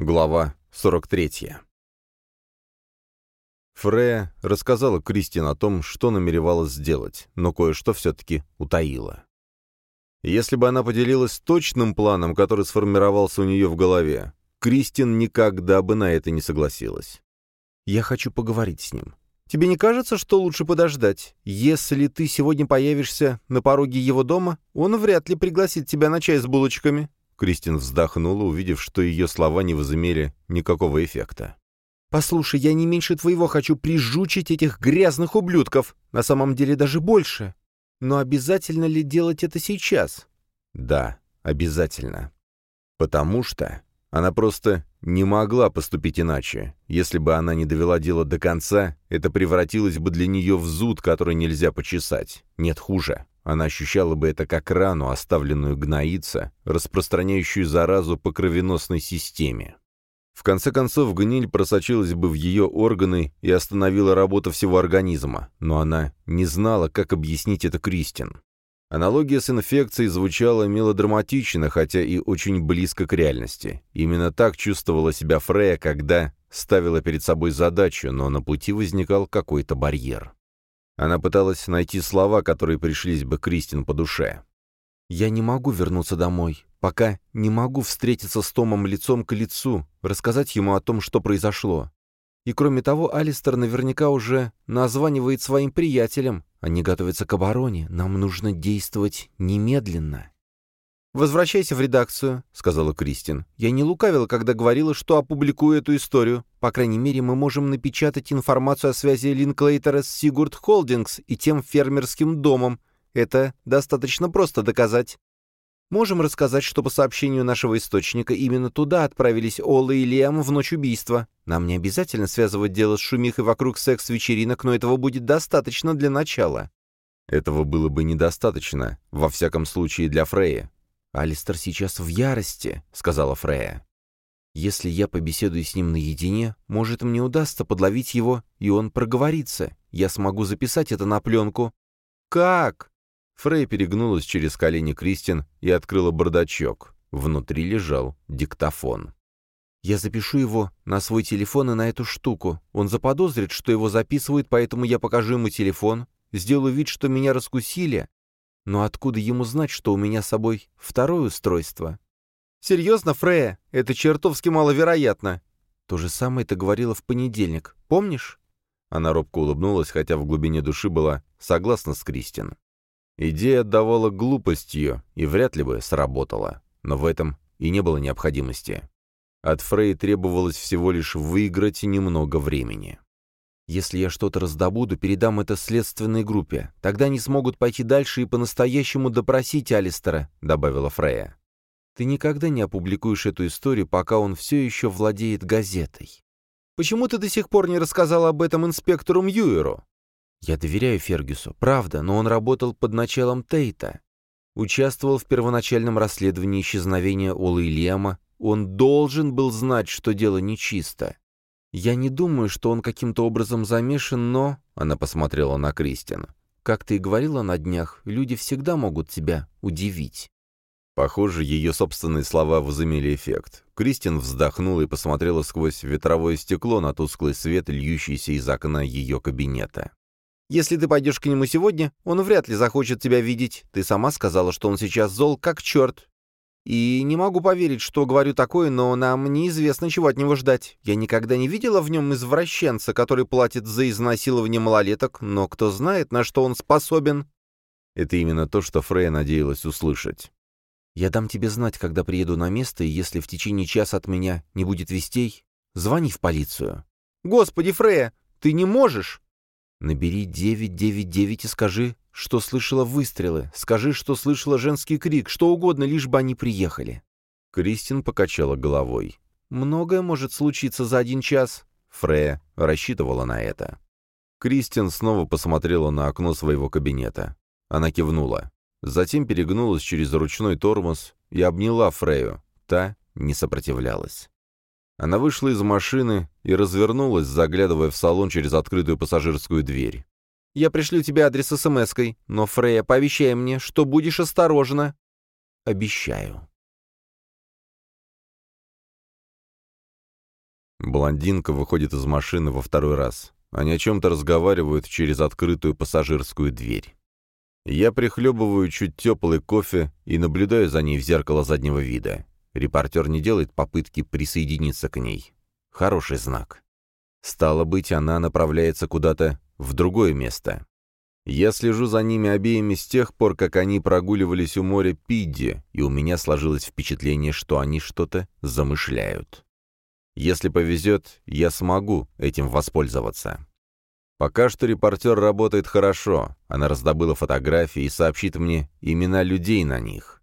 Глава 43. Фрея рассказала Кристин о том, что намеревалась сделать, но кое-что все-таки утаила. Если бы она поделилась точным планом, который сформировался у нее в голове, Кристин никогда бы на это не согласилась. «Я хочу поговорить с ним. Тебе не кажется, что лучше подождать? Если ты сегодня появишься на пороге его дома, он вряд ли пригласит тебя на чай с булочками. Кристин вздохнула, увидев, что ее слова не возымели никакого эффекта. «Послушай, я не меньше твоего хочу прижучить этих грязных ублюдков, на самом деле даже больше. Но обязательно ли делать это сейчас?» «Да, обязательно. Потому что она просто не могла поступить иначе. Если бы она не довела дело до конца, это превратилось бы для нее в зуд, который нельзя почесать. Нет, хуже. Она ощущала бы это как рану, оставленную гноиться, распространяющую заразу по кровеносной системе. В конце концов, гниль просочилась бы в ее органы и остановила работу всего организма, но она не знала, как объяснить это Кристин. Аналогия с инфекцией звучала мелодраматично, хотя и очень близко к реальности. Именно так чувствовала себя Фрея, когда ставила перед собой задачу, но на пути возникал какой-то барьер. Она пыталась найти слова, которые пришлись бы Кристин по душе. «Я не могу вернуться домой, пока не могу встретиться с Томом лицом к лицу, рассказать ему о том, что произошло. И кроме того, Алистер наверняка уже названивает своим приятелям. Они готовятся к обороне. Нам нужно действовать немедленно». «Возвращайся в редакцию», — сказала Кристин. «Я не лукавила, когда говорила, что опубликую эту историю. По крайней мере, мы можем напечатать информацию о связи Линклейтера с Сигурд Холдингс и тем фермерским домом. Это достаточно просто доказать. Можем рассказать, что по сообщению нашего источника именно туда отправились Ола и Лиам в ночь убийства. Нам не обязательно связывать дело с шумихой вокруг секс-вечеринок, но этого будет достаточно для начала». Этого было бы недостаточно, во всяком случае для Фрея. «Алистер сейчас в ярости», — сказала Фрея. «Если я побеседую с ним наедине, может, мне удастся подловить его, и он проговорится. Я смогу записать это на пленку». «Как?» Фрей перегнулась через колени Кристин и открыла бардачок. Внутри лежал диктофон. «Я запишу его на свой телефон и на эту штуку. Он заподозрит, что его записывают, поэтому я покажу ему телефон, сделаю вид, что меня раскусили, но откуда ему знать, что у меня с собой второе устройство? «Серьезно, Фрея? Это чертовски маловероятно!» То же самое ты говорила в понедельник, помнишь? Она робко улыбнулась, хотя в глубине души была согласна с Кристин. Идея отдавала глупостью и вряд ли бы сработала, но в этом и не было необходимости. От Фрей требовалось всего лишь выиграть немного времени. Если я что-то раздобуду, передам это следственной группе. Тогда они смогут пойти дальше и по-настоящему допросить Алистера», — добавила Фрея. «Ты никогда не опубликуешь эту историю, пока он все еще владеет газетой». «Почему ты до сих пор не рассказал об этом инспектору Мьюеру?» «Я доверяю Фергюсу, правда, но он работал под началом Тейта. Участвовал в первоначальном расследовании исчезновения Олы и Лема. Он должен был знать, что дело нечисто. «Я не думаю, что он каким-то образом замешан, но...» Она посмотрела на Кристин. «Как ты и говорила на днях, люди всегда могут тебя удивить». Похоже, ее собственные слова возымели эффект. Кристин вздохнула и посмотрела сквозь ветровое стекло на тусклый свет, льющийся из окна ее кабинета. «Если ты пойдешь к нему сегодня, он вряд ли захочет тебя видеть. Ты сама сказала, что он сейчас зол, как черт. И не могу поверить, что говорю такое, но нам неизвестно, чего от него ждать. Я никогда не видела в нем извращенца, который платит за изнасилование малолеток, но кто знает, на что он способен». Это именно то, что Фрея надеялась услышать. «Я дам тебе знать, когда приеду на место, и если в течение часа от меня не будет вестей, звони в полицию». «Господи, Фрея, ты не можешь!» «Набери 999 и скажи, что слышала выстрелы, скажи, что слышала женский крик, что угодно, лишь бы они приехали». Кристин покачала головой. «Многое может случиться за один час». Фрея рассчитывала на это. Кристин снова посмотрела на окно своего кабинета. Она кивнула. Затем перегнулась через ручной тормоз и обняла Фрею. Та не сопротивлялась. Она вышла из машины и развернулась, заглядывая в салон через открытую пассажирскую дверь. Я пришлю тебе адрес смс-кой, но, Фрея, пообещай мне, что будешь осторожна». «Обещаю». Блондинка выходит из машины во второй раз. Они о чем-то разговаривают через открытую пассажирскую дверь. Я прихлебываю чуть теплый кофе и наблюдаю за ней в зеркало заднего вида. Репортер не делает попытки присоединиться к ней. Хороший знак. Стало быть, она направляется куда-то в другое место. Я слежу за ними обеими с тех пор, как они прогуливались у моря Пидди, и у меня сложилось впечатление, что они что-то замышляют. Если повезет, я смогу этим воспользоваться. Пока что репортер работает хорошо. Она раздобыла фотографии и сообщит мне имена людей на них.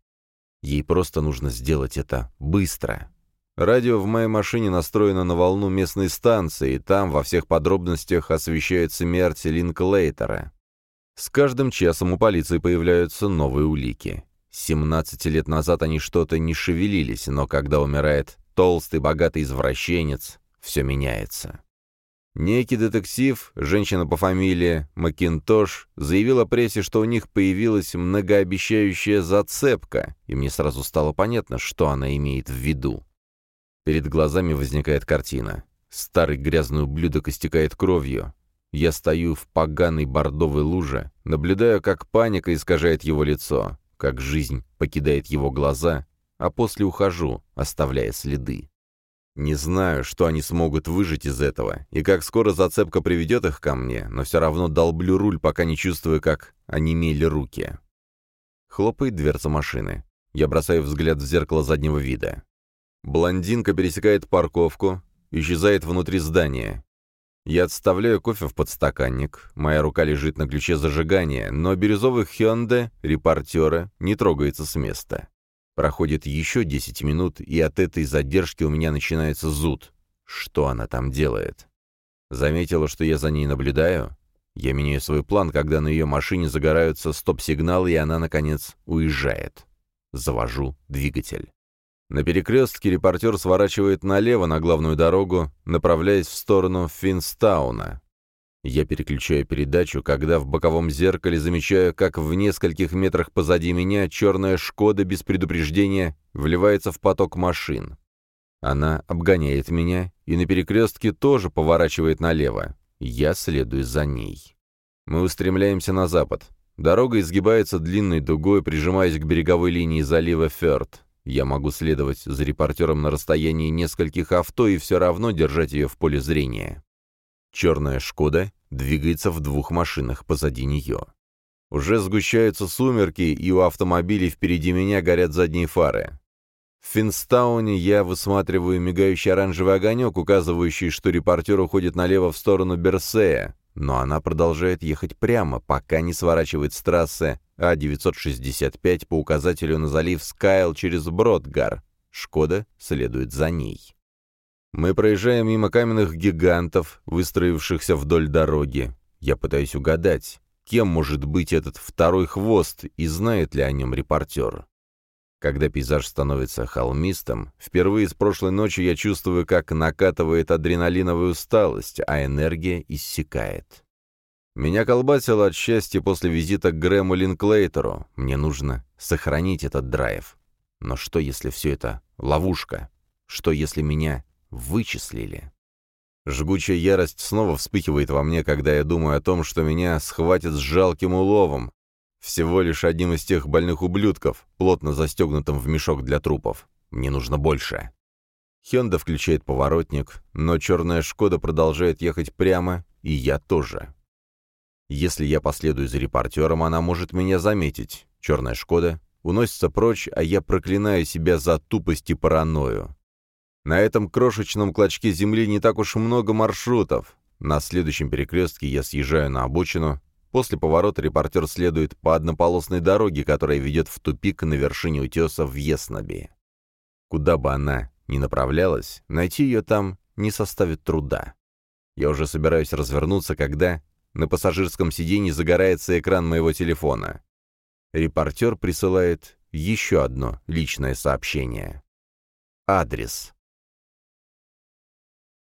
Ей просто нужно сделать это быстро. Радио в моей машине настроено на волну местной станции, и там во всех подробностях освещает смерть Линклейтера. С каждым часом у полиции появляются новые улики. 17 лет назад они что-то не шевелились, но когда умирает толстый богатый извращенец, все меняется. Некий детектив, женщина по фамилии Макинтош, заявила прессе, что у них появилась многообещающая зацепка, и мне сразу стало понятно, что она имеет в виду. Перед глазами возникает картина. Старый грязный ублюдок истекает кровью. Я стою в поганой бордовой луже, наблюдаю, как паника искажает его лицо, как жизнь покидает его глаза, а после ухожу, оставляя следы. Не знаю, что они смогут выжить из этого, и как скоро зацепка приведет их ко мне, но все равно долблю руль, пока не чувствую, как онемели руки. Хлопает дверца машины. Я бросаю взгляд в зеркало заднего вида. Блондинка пересекает парковку, исчезает внутри здания. Я отставляю кофе в подстаканник, моя рука лежит на ключе зажигания, но бирюзовый Hyundai, репортера, не трогается с места. Проходит еще 10 минут, и от этой задержки у меня начинается зуд. Что она там делает? Заметила, что я за ней наблюдаю? Я меняю свой план, когда на ее машине загораются стоп-сигналы, и она, наконец, уезжает. Завожу двигатель. На перекрестке репортер сворачивает налево на главную дорогу, направляясь в сторону Финстауна. Я переключаю передачу, когда в боковом зеркале замечаю, как в нескольких метрах позади меня черная «Шкода» без предупреждения вливается в поток машин. Она обгоняет меня и на перекрестке тоже поворачивает налево. Я следую за ней. Мы устремляемся на запад. Дорога изгибается длинной дугой, прижимаясь к береговой линии залива Фёрд. Я могу следовать за репортером на расстоянии нескольких авто и все равно держать ее в поле зрения. Черная «Шкода» двигается в двух машинах позади нее. Уже сгущаются сумерки, и у автомобилей впереди меня горят задние фары. В Финстауне я высматриваю мигающий оранжевый огонек, указывающий, что репортер уходит налево в сторону Берсея, но она продолжает ехать прямо, пока не сворачивает с трассы А-965 по указателю на залив Скайл через Бродгар. «Шкода» следует за ней. Мы проезжаем мимо каменных гигантов, выстроившихся вдоль дороги. Я пытаюсь угадать, кем может быть этот второй хвост и знает ли о нем репортер. Когда пейзаж становится холмистым, впервые с прошлой ночи я чувствую, как накатывает адреналиновая усталость, а энергия иссякает. Меня колбасило от счастья после визита к Грэму Линклейтеру. Мне нужно сохранить этот драйв. Но что, если все это ловушка? Что, если меня вычислили. Жгучая ярость снова вспыхивает во мне, когда я думаю о том, что меня схватят с жалким уловом, всего лишь одним из тех больных ублюдков, плотно застегнутым в мешок для трупов. Мне нужно больше. Хенда включает поворотник, но черная «Шкода» продолжает ехать прямо, и я тоже. Если я последую за репортером, она может меня заметить. Черная «Шкода» уносится прочь, а я проклинаю себя за тупость и паранойю. На этом крошечном клочке земли не так уж много маршрутов. На следующем перекрестке я съезжаю на обочину. После поворота репортер следует по однополосной дороге, которая ведет в тупик на вершине утеса в Еснобе. Куда бы она ни направлялась, найти ее там не составит труда. Я уже собираюсь развернуться, когда на пассажирском сиденье загорается экран моего телефона. Репортер присылает еще одно личное сообщение. Адрес.